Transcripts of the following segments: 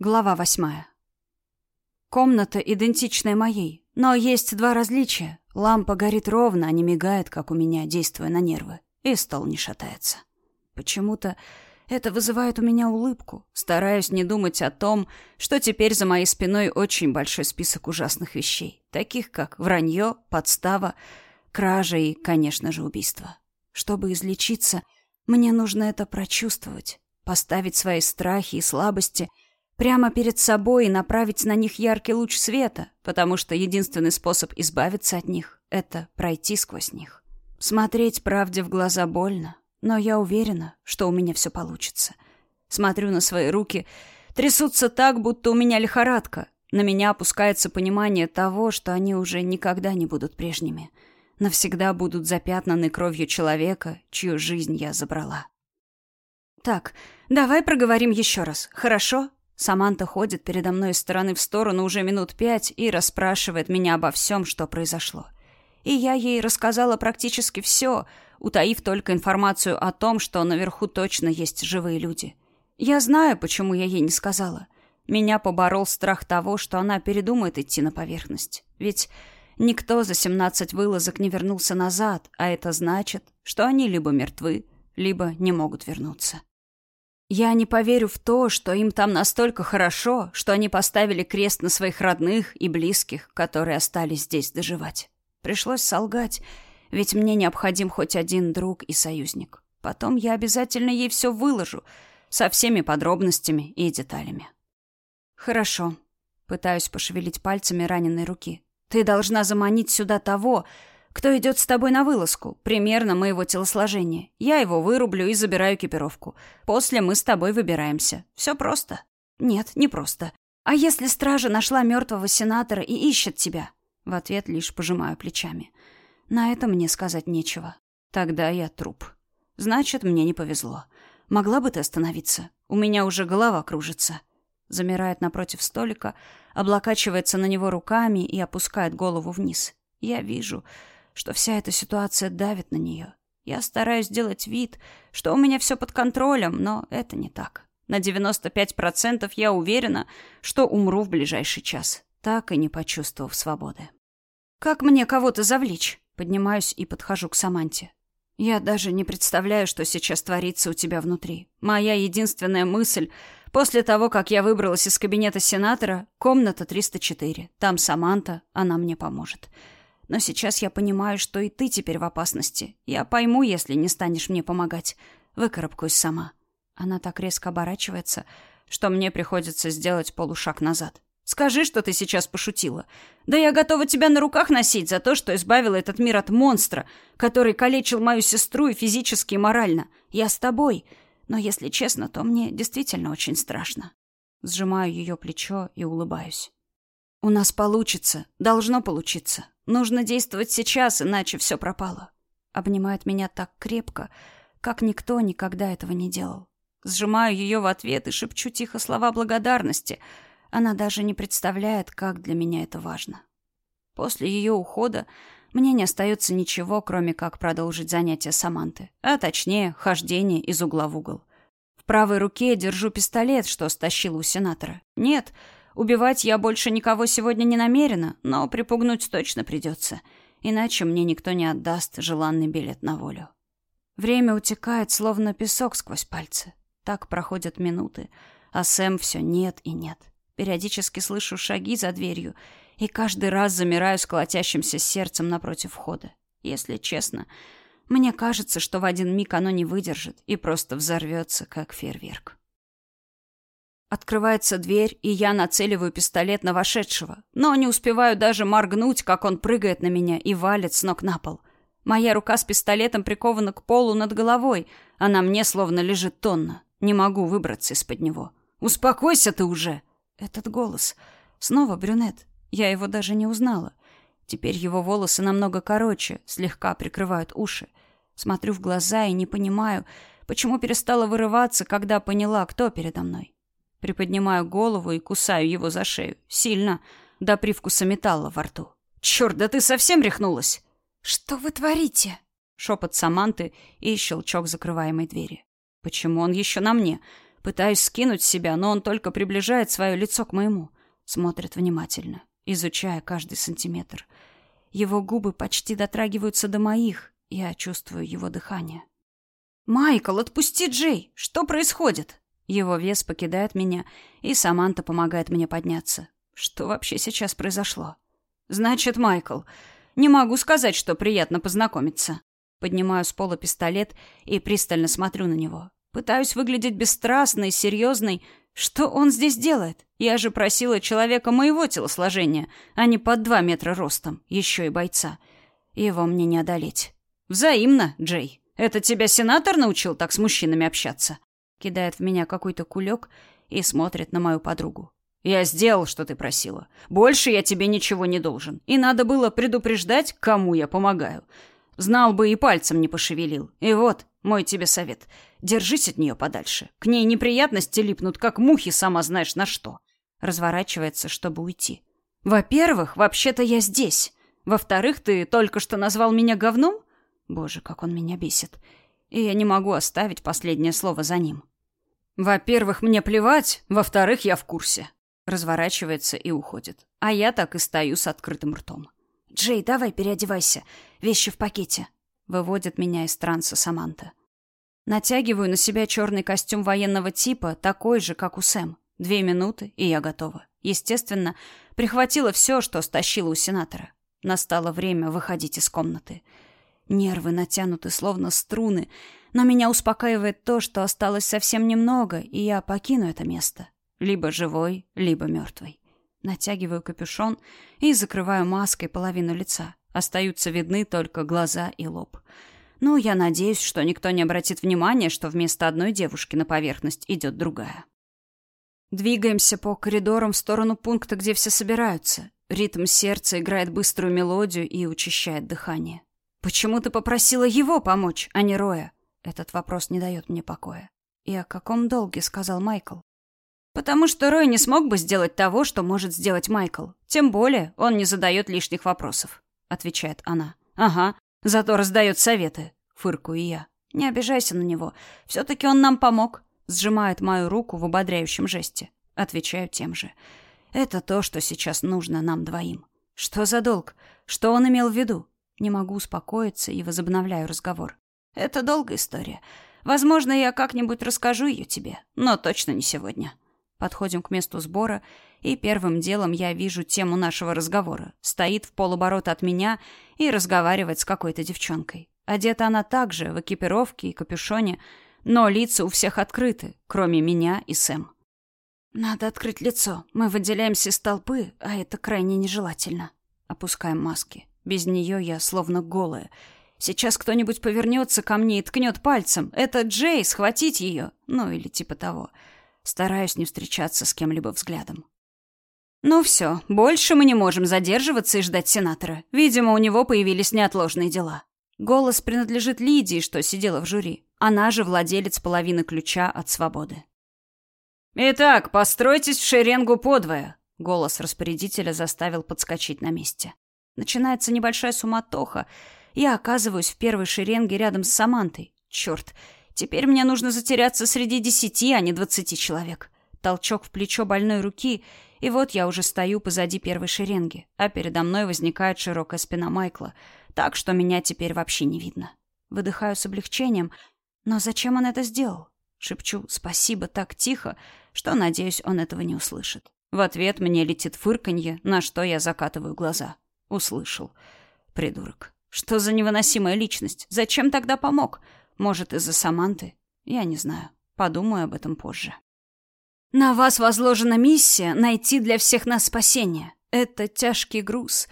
Глава восьмая. Комната идентичная моей, но есть два различия. Лампа горит ровно, а не мигает, как у меня, действуя на нервы, и стол не шатается. Почему-то это вызывает у меня улыбку. Стараюсь не думать о том, что теперь за моей спиной очень большой список ужасных вещей, таких как вранье, подстава, кража и, конечно же, убийство. Чтобы излечиться, мне нужно это прочувствовать, поставить свои страхи и слабости — Прямо перед собой и направить на них яркий луч света, потому что единственный способ избавиться от них — это пройти сквозь них. Смотреть правде в глаза больно, но я уверена, что у меня все получится. Смотрю на свои руки, трясутся так, будто у меня лихорадка. На меня опускается понимание того, что они уже никогда не будут прежними. Навсегда будут запятнаны кровью человека, чью жизнь я забрала. Так, давай проговорим еще раз, хорошо? Саманта ходит передо мной из стороны в сторону уже минут пять и расспрашивает меня обо всем, что произошло. И я ей рассказала практически все, утаив только информацию о том, что наверху точно есть живые люди. Я знаю, почему я ей не сказала. Меня поборол страх того, что она передумает идти на поверхность. Ведь никто за семнадцать вылазок не вернулся назад, а это значит, что они либо мертвы, либо не могут вернуться. Я не поверю в то, что им там настолько хорошо, что они поставили крест на своих родных и близких, которые остались здесь доживать. Пришлось солгать, ведь мне необходим хоть один друг и союзник. Потом я обязательно ей все выложу, со всеми подробностями и деталями. Хорошо. Пытаюсь пошевелить пальцами раненой руки. Ты должна заманить сюда того, кто идет с тобой на вылазку, примерно моего телосложения. Я его вырублю и забираю экипировку. После мы с тобой выбираемся. Все просто. Нет, не просто. А если стража нашла мертвого сенатора и ищет тебя? В ответ лишь пожимаю плечами. На это мне сказать нечего. Тогда я труп. Значит, мне не повезло. Могла бы ты остановиться? У меня уже голова кружится. Замирает напротив столика, облокачивается на него руками и опускает голову вниз. Я вижу, что вся эта ситуация давит на нее. Я стараюсь сделать вид, что у меня все под контролем, но это не так. На 95% я уверена, что умру в ближайший час, так и не почувствовав свободы. Как мне кого-то завлечь? Поднимаюсь и подхожу к Саманте. Я даже не представляю, что сейчас творится у тебя внутри. Моя единственная мысль после того, как я выбралась из кабинета сенатора, комната 304. Там Саманта, она мне поможет. Но сейчас я понимаю, что и ты теперь в опасности. Я пойму, если не станешь мне помогать. Выкарабкаюсь сама. Она так резко оборачивается, что мне приходится сделать полушаг назад. Скажи, что ты сейчас пошутила. Да я готова тебя на руках носить за то, что избавила этот мир от монстра, который калечил мою сестру и физически, и морально. Я с тобой. Но если честно, то мне действительно очень страшно. Сжимаю ее плечо и улыбаюсь. У нас получится. Должно получиться. Нужно действовать сейчас, иначе все пропало. Обнимает меня так крепко, как никто никогда этого не делал. Сжимаю ее в ответ и шепчу тихо слова благодарности. Она даже не представляет, как для меня это важно. После ее ухода мне не остается ничего, кроме как продолжить занятия Саманты, а точнее, хождение из угла в угол. В правой руке держу пистолет, что стащил у сенатора. Нет, Убивать я больше никого сегодня не намерена, но припугнуть точно придется. Иначе мне никто не отдаст желанный билет на волю. Время утекает, словно песок сквозь пальцы. Так проходят минуты, а Сэм все нет и нет. Периодически слышу шаги за дверью и каждый раз замираю с колотящимся сердцем напротив входа. Если честно, мне кажется, что в один миг оно не выдержит и просто взорвется, как фейерверк. Открывается дверь, и я нацеливаю пистолет на вошедшего, но не успеваю даже моргнуть, как он прыгает на меня и валит с ног на пол. Моя рука с пистолетом прикована к полу над головой, а на мне словно лежит тонна. Не могу выбраться из-под него. «Успокойся ты уже!» Этот голос. Снова брюнет. Я его даже не узнала. Теперь его волосы намного короче, слегка прикрывают уши. Смотрю в глаза и не понимаю, почему перестала вырываться, когда поняла, кто передо мной. Приподнимаю голову и кусаю его за шею. Сильно, до привкуса металла во рту. «Черт, да ты совсем рехнулась!» «Что вы творите?» Шепот Саманты и щелчок закрываемой двери. «Почему он еще на мне? Пытаюсь скинуть себя, но он только приближает свое лицо к моему. Смотрит внимательно, изучая каждый сантиметр. Его губы почти дотрагиваются до моих. Я чувствую его дыхание. «Майкл, отпусти Джей! Что происходит?» Его вес покидает меня, и Саманта помогает мне подняться. Что вообще сейчас произошло? «Значит, Майкл, не могу сказать, что приятно познакомиться». Поднимаю с пола пистолет и пристально смотрю на него. Пытаюсь выглядеть бесстрастной, серьезной. Что он здесь делает? Я же просила человека моего телосложения, а не под два метра ростом, еще и бойца. Его мне не одолеть. Взаимно, Джей. Это тебя сенатор научил так с мужчинами общаться? Кидает в меня какой-то кулек и смотрит на мою подругу. Я сделал, что ты просила. Больше я тебе ничего не должен. И надо было предупреждать, кому я помогаю. Знал бы и пальцем не пошевелил. И вот, мой тебе совет. Держись от нее подальше. К ней неприятности липнут, как мухи, сама знаешь на что. Разворачивается, чтобы уйти. Во-первых, вообще-то я здесь. Во-вторых, ты только что назвал меня говном? Боже, как он меня бесит. И я не могу оставить последнее слово за ним. Во-первых, мне плевать. Во-вторых, я в курсе. Разворачивается и уходит. А я так и стою с открытым ртом. «Джей, давай переодевайся. Вещи в пакете». Выводит меня из транса Саманта. Натягиваю на себя черный костюм военного типа, такой же, как у Сэм. Две минуты, и я готова. Естественно, прихватила все, что стащила у сенатора. Настало время выходить из комнаты. Нервы натянуты, словно струны, но меня успокаивает то, что осталось совсем немного, и я покину это место. Либо живой, либо мертвый. Натягиваю капюшон и закрываю маской половину лица. Остаются видны только глаза и лоб. Ну, я надеюсь, что никто не обратит внимания, что вместо одной девушки на поверхность идет другая. Двигаемся по коридорам в сторону пункта, где все собираются. Ритм сердца играет быструю мелодию и учащает дыхание. «Почему ты попросила его помочь, а не Роя?» Этот вопрос не дает мне покоя. «И о каком долге?» — сказал Майкл. «Потому что Рой не смог бы сделать того, что может сделать Майкл. Тем более он не задает лишних вопросов», — отвечает она. «Ага, зато раздает советы», — фыркую я. «Не обижайся на него. Все-таки он нам помог сжимает мою руку в ободряющем жесте. Отвечаю тем же. Это то, что сейчас нужно нам двоим. Что за долг? Что он имел в виду? Не могу успокоиться и возобновляю разговор. Это долгая история. Возможно, я как-нибудь расскажу ее тебе, но точно не сегодня. Подходим к месту сбора, и первым делом я вижу тему нашего разговора. Стоит в полоборота от меня и разговаривает с какой-то девчонкой. Одета она также, в экипировке и капюшоне, но лица у всех открыты, кроме меня и Сэм. «Надо открыть лицо. Мы выделяемся из толпы, а это крайне нежелательно». Опускаем маски. Без нее я словно голая. Сейчас кто-нибудь повернется ко мне и ткнет пальцем. Это Джей, схватить ее. Ну, или типа того. Стараюсь не встречаться с кем-либо взглядом. Ну все, больше мы не можем задерживаться и ждать сенатора. Видимо, у него появились неотложные дела. Голос принадлежит Лидии, что сидела в жюри. Она же владелец половины ключа от свободы. «Итак, постройтесь в шеренгу подвое», — голос распорядителя заставил подскочить на месте. Начинается небольшая суматоха. Я оказываюсь в первой шеренге рядом с Самантой. Черт, теперь мне нужно затеряться среди десяти, а не двадцати человек. Толчок в плечо больной руки, и вот я уже стою позади первой шеренги, а передо мной возникает широкая спина Майкла, так что меня теперь вообще не видно. Выдыхаю с облегчением — но зачем он это сделал? Шепчу «спасибо» так тихо, что, надеюсь, он этого не услышит. В ответ мне летит фырканье, на что я закатываю глаза. Услышал. Придурок. Что за невыносимая личность? Зачем тогда помог? Может, из-за Саманты? Я не знаю. Подумаю об этом позже. На вас возложена миссия найти для всех нас спасение. Это тяжкий груз.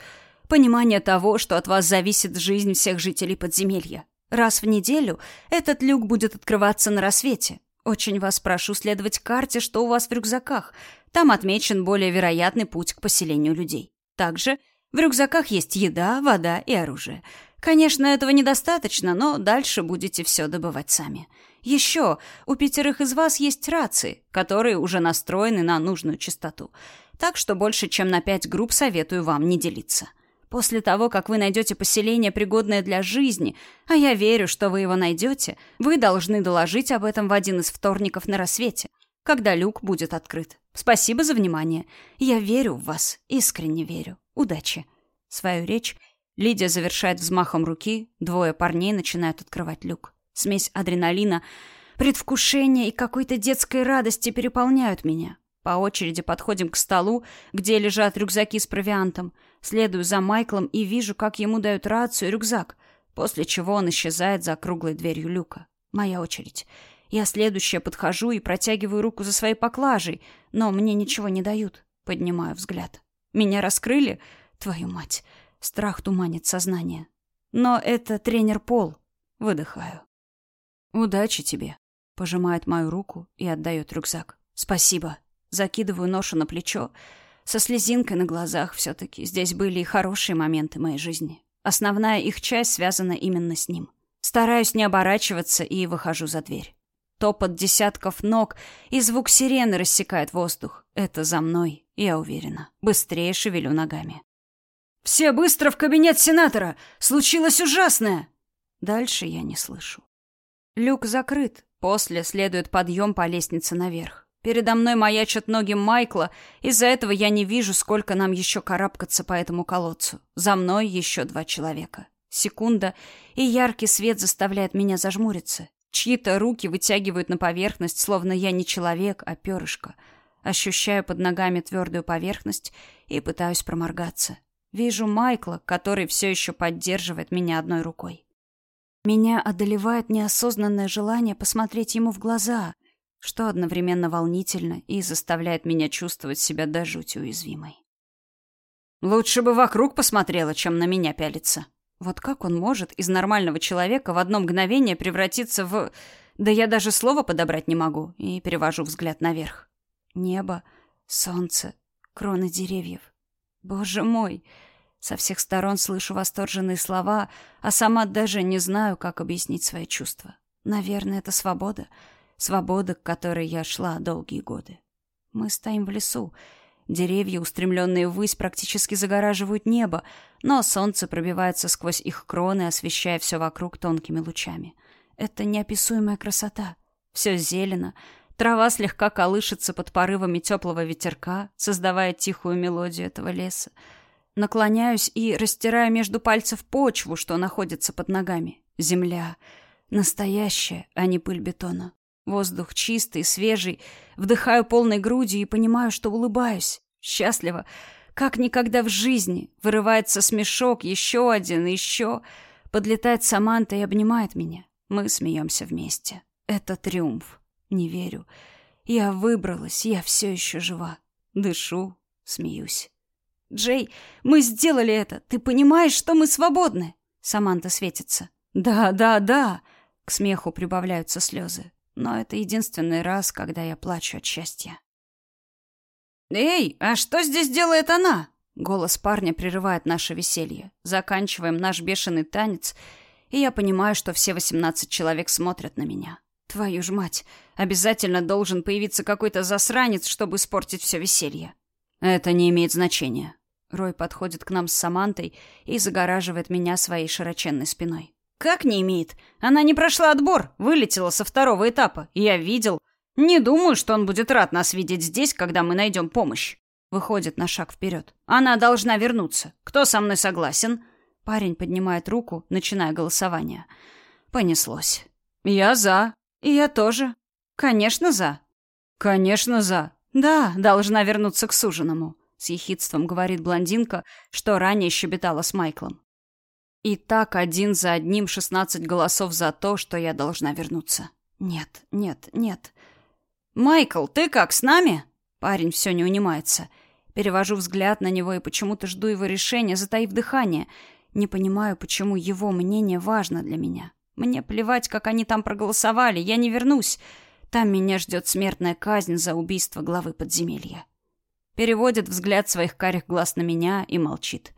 Понимание того, что от вас зависит жизнь всех жителей подземелья. Раз в неделю этот люк будет открываться на рассвете. Очень вас прошу следовать карте, что у вас в рюкзаках. Там отмечен более вероятный путь к поселению людей. Также в рюкзаках есть еда, вода и оружие. Конечно, этого недостаточно, но дальше будете все добывать сами. Еще у пятерых из вас есть рации, которые уже настроены на нужную частоту. Так что больше, чем на пять групп советую вам не делиться. После того, как вы найдете поселение, пригодное для жизни, а я верю, что вы его найдете, вы должны доложить об этом в один из вторников на рассвете, когда люк будет открыт. Спасибо за внимание. Я верю в вас, искренне верю. Удачи. Свою речь Лидия завершает взмахом руки, двое парней начинают открывать люк. Смесь адреналина, предвкушения и какой-то детской радости переполняют меня. По очереди подходим к столу, где лежат рюкзаки с провиантом. Следую за Майклом и вижу, как ему дают рацию и рюкзак, после чего он исчезает за круглой дверью люка. Моя очередь. Я следующая подхожу и протягиваю руку за своей поклажей, но мне ничего не дают. Поднимаю взгляд. Меня раскрыли? Твою мать. Страх туманит сознание. Но это тренер Пол. Выдыхаю. Удачи тебе. Пожимает мою руку и отдает рюкзак. Спасибо. Закидываю ношу на плечо. Со слезинкой на глазах все-таки. Здесь были и хорошие моменты моей жизни. Основная их часть связана именно с ним. Стараюсь не оборачиваться и выхожу за дверь. Топот десятков ног и звук сирены рассекает воздух. Это за мной, я уверена. Быстрее шевелю ногами. «Все быстро в кабинет сенатора! Случилось ужасное!» Дальше я не слышу. Люк закрыт. После следует подъем по лестнице наверх. Передо мной маячат ноги Майкла, из-за этого я не вижу, сколько нам еще карабкаться по этому колодцу. За мной еще два человека. Секунда, и яркий свет заставляет меня зажмуриться. Чьи-то руки вытягивают на поверхность, словно я не человек, а перышко. Ощущаю под ногами твердую поверхность и пытаюсь проморгаться. Вижу Майкла, который все еще поддерживает меня одной рукой. Меня одолевает неосознанное желание посмотреть ему в глаза, что одновременно волнительно и заставляет меня чувствовать себя до жути уязвимой. Лучше бы вокруг посмотрела, чем на меня пялиться. Вот как он может из нормального человека в одно мгновение превратиться в... Да я даже слова подобрать не могу, и перевожу взгляд наверх. Небо, солнце, кроны деревьев. Боже мой! Со всех сторон слышу восторженные слова, а сама даже не знаю, как объяснить свои чувства. Наверное, это свобода. Свобода, к которой я шла долгие годы. Мы стоим в лесу, Деревья, устремленные ввысь, практически загораживают небо, но солнце пробивается сквозь их кроны, освещая все вокруг тонкими лучами. Это неописуемая красота. Все зелено, трава слегка колышется под порывами теплого ветерка, создавая тихую мелодию этого леса. Наклоняюсь и растираю между пальцев почву, что находится под ногами. Земля. Настоящая, а не пыль бетона. Воздух чистый, свежий. Вдыхаю полной грудью и понимаю, что улыбаюсь. Счастливо. Как никогда в жизни. Вырывается смешок, еще один, еще. Подлетает Саманта и обнимает меня. Мы смеемся вместе. Это триумф. Не верю. Я выбралась, я все еще жива. Дышу, смеюсь. «Джей, мы сделали это. Ты понимаешь, что мы свободны?» Саманта светится. «Да, да, да!» К смеху прибавляются слезы но это единственный раз, когда я плачу от счастья. «Эй, а что здесь делает она?» Голос парня прерывает наше веселье. Заканчиваем наш бешеный танец, и я понимаю, что все восемнадцать человек смотрят на меня. Твою ж мать, обязательно должен появиться какой-то засранец, чтобы испортить все веселье. Это не имеет значения. Рой подходит к нам с Самантой и загораживает меня своей широченной спиной. Как не имеет? Она не прошла отбор, вылетела со второго этапа. Я видел. Не думаю, что он будет рад нас видеть здесь, когда мы найдем помощь. Выходит на шаг вперед. Она должна вернуться. Кто со мной согласен? Парень поднимает руку, начиная голосование. Понеслось. Я за. И я тоже. Конечно, за. Конечно, за. Да, должна вернуться к суженому. С ехидством говорит блондинка, что ранее щебетала с Майклом. И так один за одним шестнадцать голосов за то, что я должна вернуться. Нет, нет, нет. «Майкл, ты как, с нами?» Парень все не унимается. Перевожу взгляд на него и почему-то жду его решения, затаив дыхание. Не понимаю, почему его мнение важно для меня. Мне плевать, как они там проголосовали, я не вернусь. Там меня ждет смертная казнь за убийство главы подземелья. Переводит взгляд своих карих глаз на меня и молчит.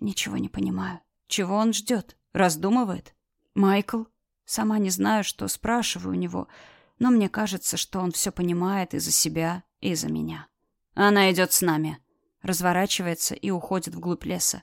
Ничего не понимаю. Чего он ждет? Раздумывает? Майкл? Сама не знаю, что спрашиваю у него, но мне кажется, что он все понимает и за себя, и за меня. Она идет с нами. Разворачивается и уходит вглубь леса.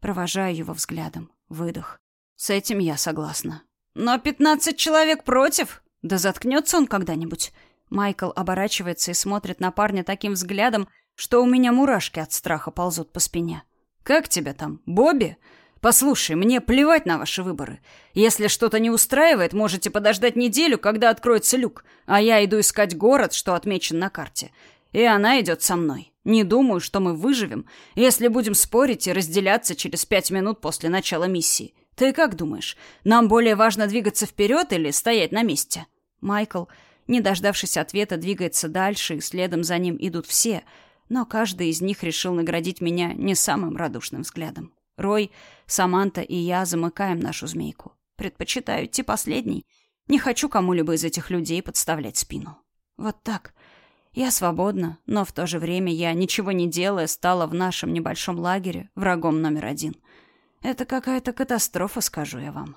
Провожаю его взглядом. Выдох. С этим я согласна. Но пятнадцать человек против? Да заткнется он когда-нибудь. Майкл оборачивается и смотрит на парня таким взглядом, что у меня мурашки от страха ползут по спине. «Как тебя там, Бобби?» Послушай, мне плевать на ваши выборы. Если что-то не устраивает, можете подождать неделю, когда откроется люк, а я иду искать город, что отмечен на карте. И она идет со мной. Не думаю, что мы выживем, если будем спорить и разделяться через пять минут после начала миссии. Ты как думаешь, нам более важно двигаться вперед или стоять на месте? Майкл, не дождавшись ответа, двигается дальше, и следом за ним идут все, но каждый из них решил наградить меня не самым радушным взглядом. Рой, Саманта и я замыкаем нашу змейку. Предпочитаю идти последний. Не хочу кому-либо из этих людей подставлять спину. Вот так. Я свободна, но в то же время я, ничего не делая, стала в нашем небольшом лагере врагом номер один. Это какая-то катастрофа, скажу я вам.